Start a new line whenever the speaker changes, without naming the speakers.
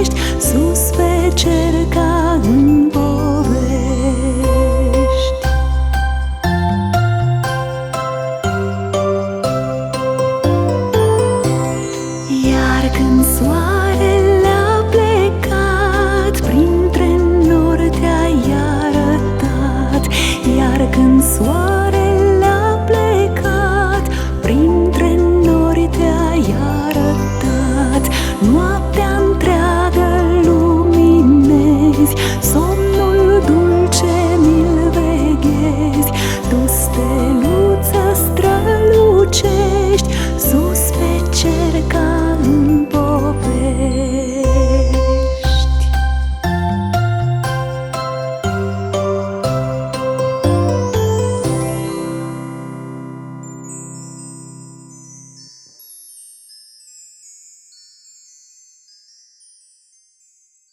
ești Sus pe cer ca în povești. Iar când soare